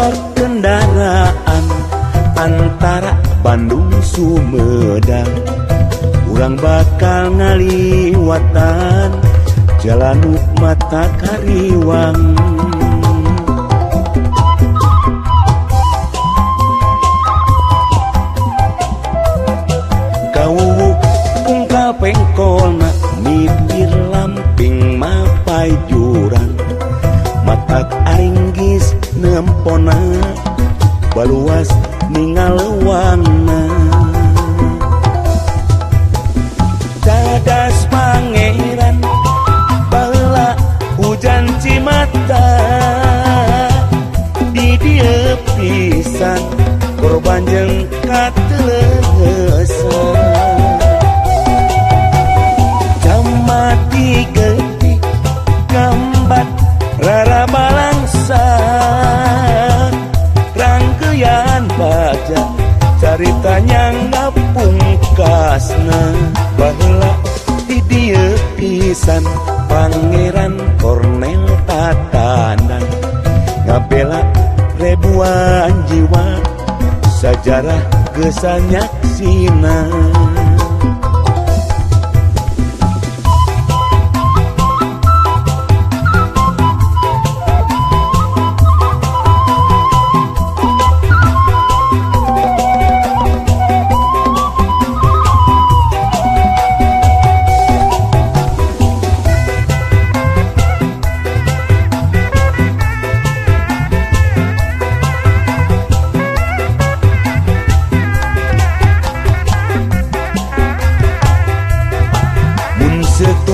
Bar antara Bandung Sumedang. Urang bakal ngaliwatan Jalan Mata Kariwang. empona baluas ningalwana cadas pangeran bala hujan cimata di dia pisan korban jengkat caritanyangga pungkasna Balah video pisan Pangeran Kornel Tatanan. Ngabela ribuan jiwa sejarah kesannya Sina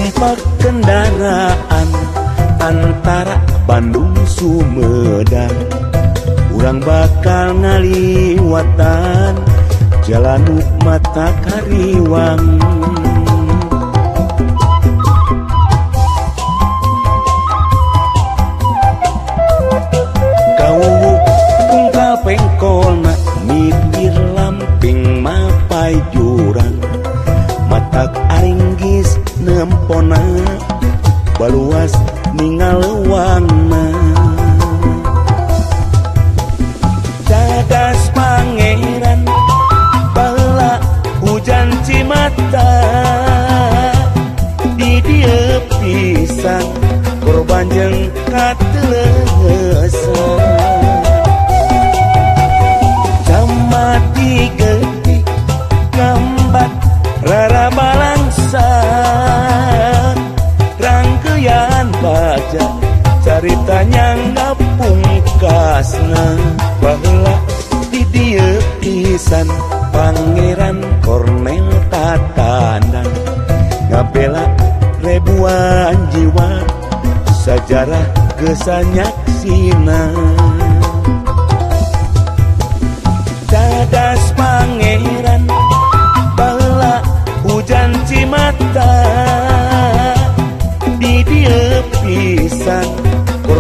setumpak kendaraan antara Bandung Sumedang. Urang bakal ngaliwatan jalan mata Kariwang. Kau ungkap pengkol mikir lamping mapai jurang. Matak ainggis sampona baluas ningal ningalewangna cadas pangeran bala hujan cimata. Di dia pisang korban jeng kateleuh ceritanya ngapungkasna bahwa di dia pisan pangeran Kornel Tatanan ngabela ribuan jiwa sejarah kesanyaksina cadas pangeran bala hujan cimata. Di dia pisan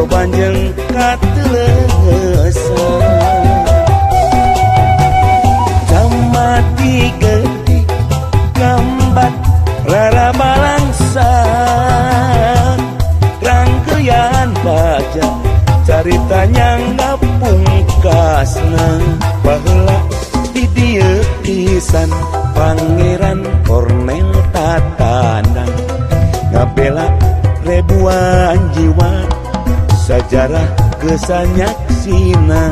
korban jeng katelesan jamati geti gambat rara balangsa rangkaian baca ceritanya ngapungkasna bahwa di dia pisan pangeran Kornel Tatanan ngabela ribuan jiwa sejarah kesanyaksina